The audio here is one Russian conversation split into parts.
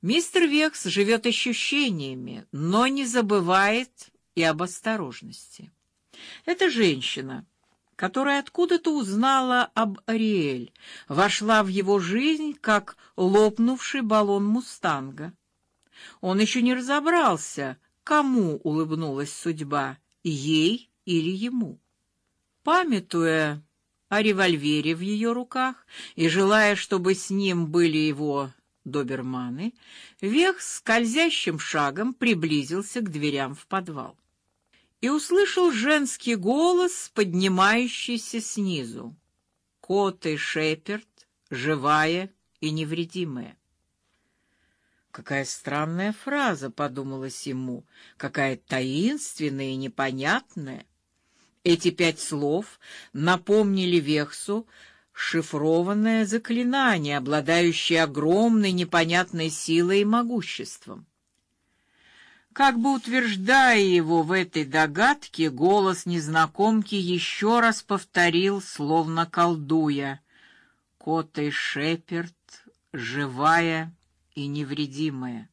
Мистер Векс живет ощущениями, но не забывает и об осторожности. Эта женщина, которая откуда-то узнала об Ариэль, вошла в его жизнь как лопнувший баллон мустанга. Он еще не разобрался, кому улыбнулась судьба, ей или ему. Памятуя о револьвере в ее руках и желая, чтобы с ним были его доберманы, Вех скользящим шагом приблизился к дверям в подвал и услышал женский голос, поднимающийся снизу. Кот и Шеперд, живая и невредимая. Какая странная фраза, подумалось ему, какая таинственная и непонятная. Эти пять слов напомнили Вехсу шифрованное заклинание, обладающее огромной непонятной силой и могуществом. Как бы утверждая его в этой догадке, голос незнакомки еще раз повторил, словно колдуя: "Кот и Шеперд, живая и невредимая".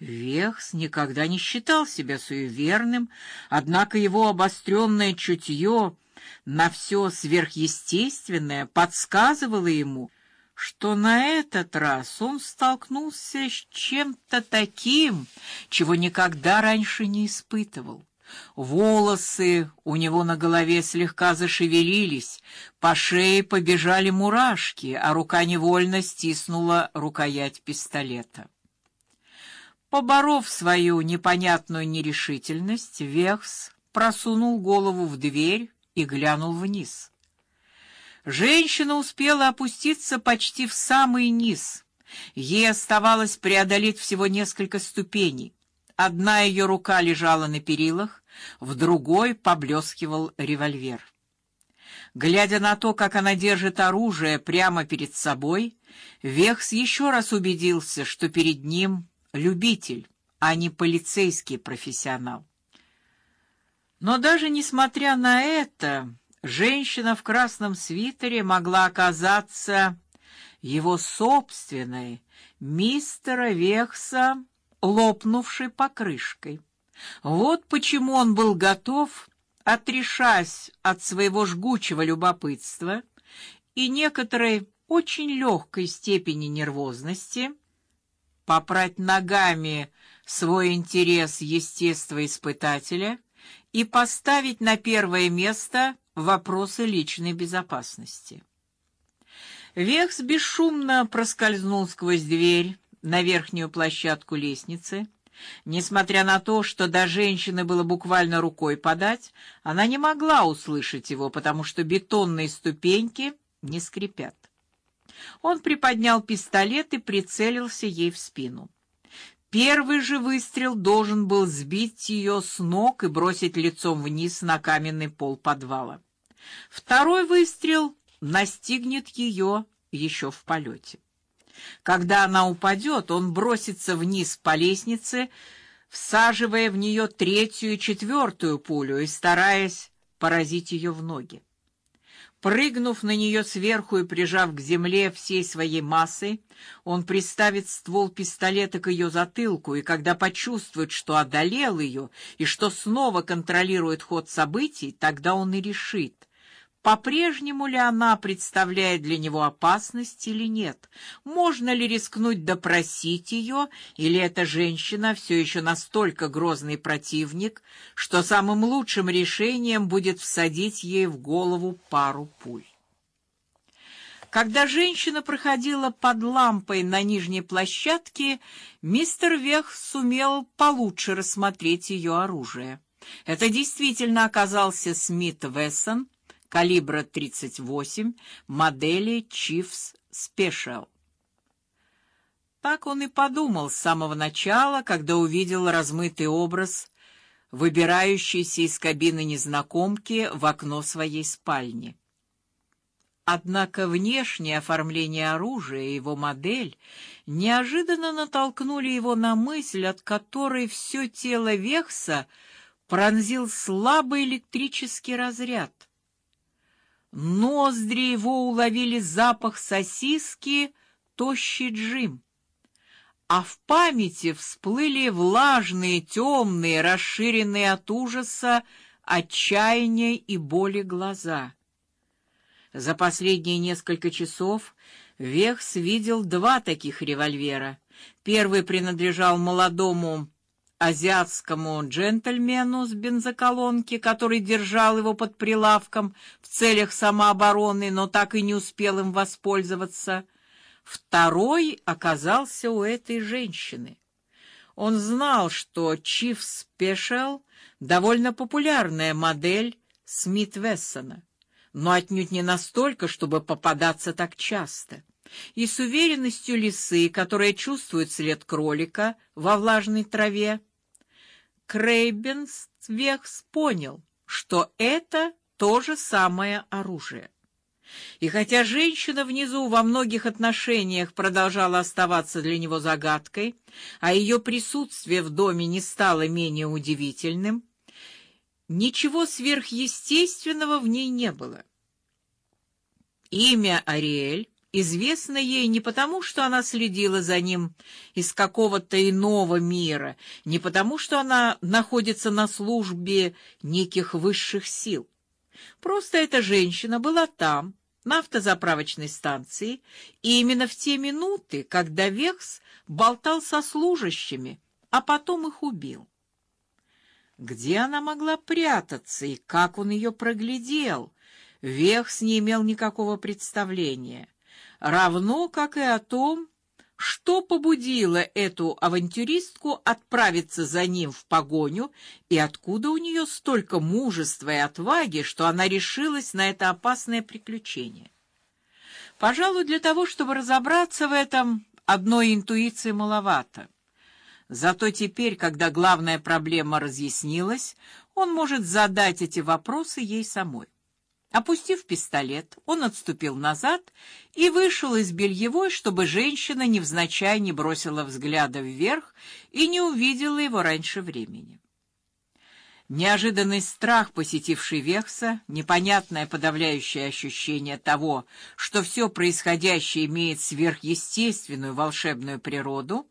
Вехс никогда не считал себя суеверным, однако его обостренное чутье на все сверхъестественное подсказывало ему, что на этот раз он столкнулся с чем-то таким, чего никогда раньше не испытывал. Волосы у него на голове слегка зашевелились, по шее побежали мурашки, а рука невольно стиснула рукоять пистолета. Поборов свою непонятную нерешительность, Вехс просунул голову в дверь и глянул вниз. Женщина успела опуститься почти в самый низ. Ей оставалось преодолеть всего несколько ступеней. Одна ее рука лежала на перилах, в другой поблескивал револьвер. Глядя на то, как она держит оружие прямо перед собой, Вехс еще раз убедился, что перед ним любитель, а не полицейский профессионал. Но даже несмотря на это, женщина в красном свитере могла оказаться его собственной, мистера Вехса, лопнувшей покрышкой. Вот почему он был готов, отрешась от своего жгучего любопытства и некоторой очень легкой степени нервозности, попрать ногами свой интерес естествоиспытателя и поставить на первое место вопросы личной безопасности. Векс бесшумно проскользнул сквозь дверь на верхнюю площадку лестницы. Несмотря на то, что до женщины было буквально рукой подать, она не могла услышать его, потому что бетонные ступеньки не скрипят. Он приподнял пистолет и прицелился ей в спину. Первый же выстрел должен был сбить ее с ног и бросить лицом вниз на каменный пол подвала. Второй выстрел настигнет ее еще в полете. Когда она упадет, он бросится вниз по лестнице, всаживая в нее третью и четвертую пулю и стараясь поразить ее в ноги. Прыгнув на нее сверху и прижав к земле всей своей массой, он приставит ствол пистолета к ее затылку, и когда почувствует, что одолел ее и что снова контролирует ход событий, тогда он и решит, по-прежнему ли она представляет для него опасность или нет? Можно ли рискнуть допросить ее, или эта женщина все еще настолько грозный противник, что самым лучшим решением будет всадить ей в голову пару пуль? Когда женщина проходила под лампой на нижней площадке, мистер Вех сумел получше рассмотреть ее оружие. Это действительно оказался Смит Вессон калибра 38 модели Chiefs Special. Так он и подумал с самого начала, когда увидел размытый образ, выбирающийся из кабины незнакомки в окно своей спальни. Однако внешнее оформление оружия и его модель неожиданно натолкнули его на мысль, от которой все тело Вехса пронзил слабый электрический разряд. Ноздри его уловили запах сосиски, тощий Джим. а в памяти всплыли влажные, темные, расширенные от ужаса, отчаяния и боли глаза. За последние несколько часов Вехс видел два таких револьвера. Первый принадлежал молодому азиатскому джентльмену с бензоколонки, который держал его под прилавком в целях самообороны, но так и не успел им воспользоваться. Второй оказался у этой женщины. Он знал, что Chief Special довольно популярная модель Смит Вессона, но отнюдь не настолько, чтобы попадаться так часто. И с уверенностью лисы, которая чувствует след кролика во влажной траве, Крейбенсвехс понял, что это то же самое оружие. И хотя женщина внизу во многих отношениях продолжала оставаться для него загадкой, а ее присутствие в доме не стало менее удивительным, ничего сверхъестественного в ней не было. Имя Ариэль известно ей не потому, что она следила за ним из какого-то иного мира, не потому, что она находится на службе неких высших сил. Просто эта женщина была там, на автозаправочной станции, и именно в те минуты, когда Векс болтал со служащими, а потом их убил. Где она могла прятаться и как он ее проглядел? Векс не имел никакого представления, равно как и о том, что побудило эту авантюристку отправиться за ним в погоню и откуда у нее столько мужества и отваги, что она решилась на это опасное приключение? Пожалуй, для того, чтобы разобраться в этом, одной интуиции маловато. Зато теперь, когда главная проблема разъяснилась, он может задать эти вопросы ей самой. Опустив пистолет, он отступил назад и вышел из бельевой, чтобы женщина невзначай не бросила взгляда вверх и не увидела его раньше времени. Неожиданный страх, посетивший Вехса, непонятное подавляющее ощущение того, что все происходящее имеет сверхъестественную волшебную природу,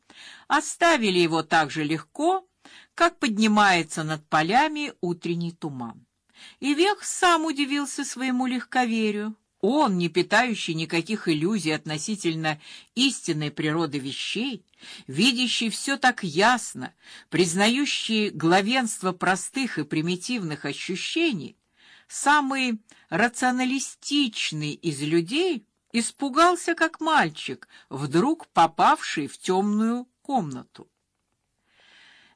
оставили его так же легко, как поднимается над полями утренний туман. И Вех сам удивился своему легковерию. Он, не питающий никаких иллюзий относительно истинной природы вещей, видящий все так ясно, признающий главенство простых и примитивных ощущений, самый рационалистичный из людей, испугался как мальчик, вдруг попавший в темную комнату.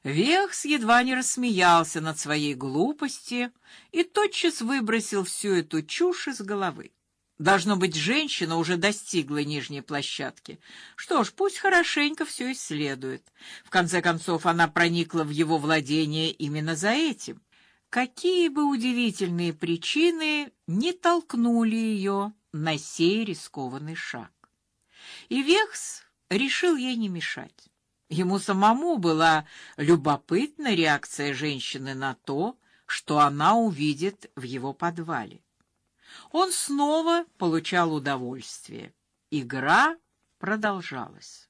Вехс едва не рассмеялся над своей глупости и тотчас выбросил всю эту чушь из головы. Должно быть, женщина уже достигла нижней площадки. Что ж, пусть хорошенько все исследует. В конце концов, она проникла в его владение именно за этим. Какие бы удивительные причины не толкнули ее на сей рискованный шаг. И Вехс решил ей не мешать. Ему самому была любопытна реакция женщины на то, что она увидит в его подвале. Он снова получал удовольствие. Игра продолжалась.